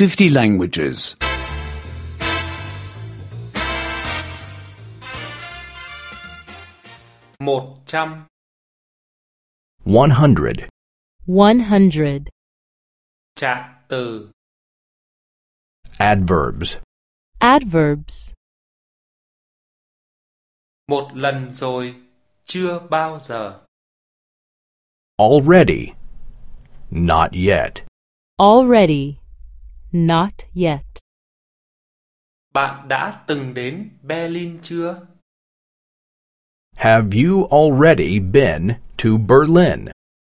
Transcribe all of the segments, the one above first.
50 languages. 100 100. 100. trạng từ Adverbs. Adverbs. một lần rồi chưa bao giờ Already. Not yet. Already. Not yet. bạn đã từng đến Berlin chưa Have you already been to Berlin?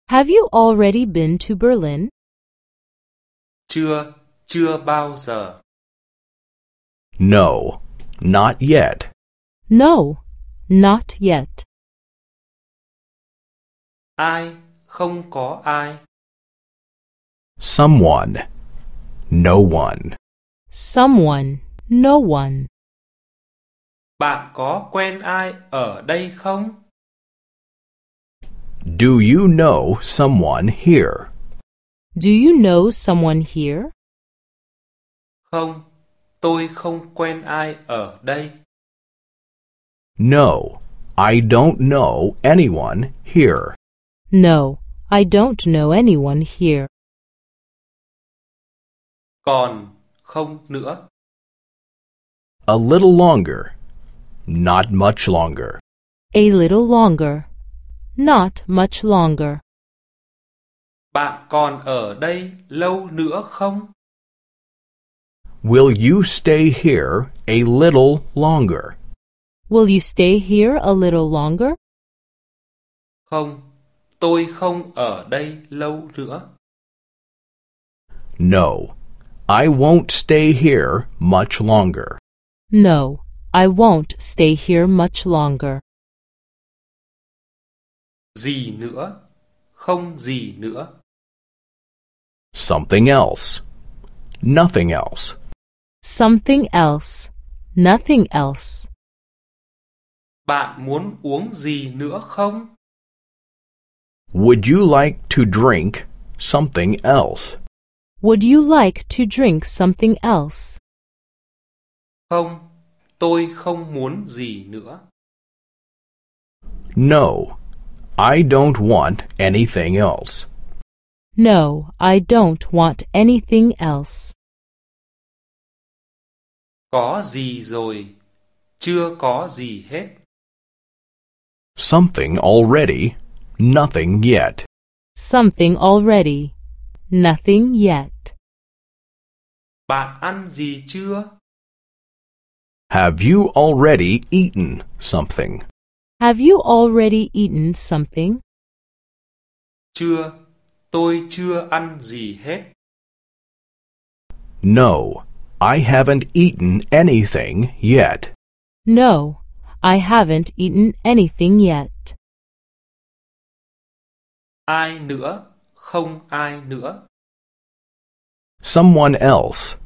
Have you already been to Berlin? chưa chưa bao giờ No. Not yet. No, not yet. ai không có ai Someone. No one. Someone, no one. bạn có quen ai ở đây không Do you know someone here? Do you know someone here? không tôi không quen ai ở đây No. I don't know anyone here. No, I don't know anyone here. Còn không nữa A little longer. Not much longer. A little longer. Not much longer. bạn còn ở đây lâu nữa không Will you stay here a little longer? Will you stay here a little longer? không tôi không ở đây lâu nữa No. I won't stay here much longer. No, I won't stay here much longer. gì nữa không gì nữa Something else. Nothing else. Something else. Nothing else. bạn muốn uống gì nữa không Would you like to drink something else? Would you like to drink something else? không tôi không muốn gì nữa No. I don't want anything else. No, I don't want anything else. có gì rồi chưa có gì hết Something already. Nothing yet. Something already. Nothing yet. bạn ăn gì chưa Have you already eaten something? Have you already eaten something? chưa tôi chưa ăn gì hết No. I haven't eaten anything yet. No, I haven't eaten anything yet. ai nữa không ai nữa Someone else.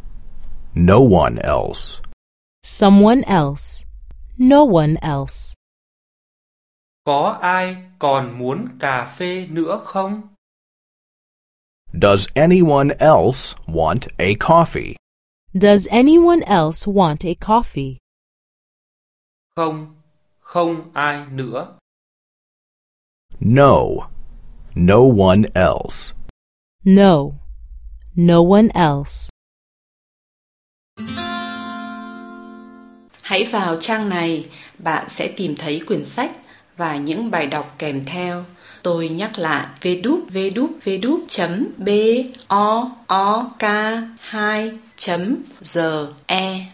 No one else. Someone else. No one else. có ai còn muốn cà phê nữa không Does anyone else want a coffee? Does anyone else want a coffee? không không ai nữa No. No one else. No. No one else. Hãy vào trang này, bạn sẽ tìm thấy quyển sách và những bài đọc kèm theo. Tôi nhắc lại www.book2.ge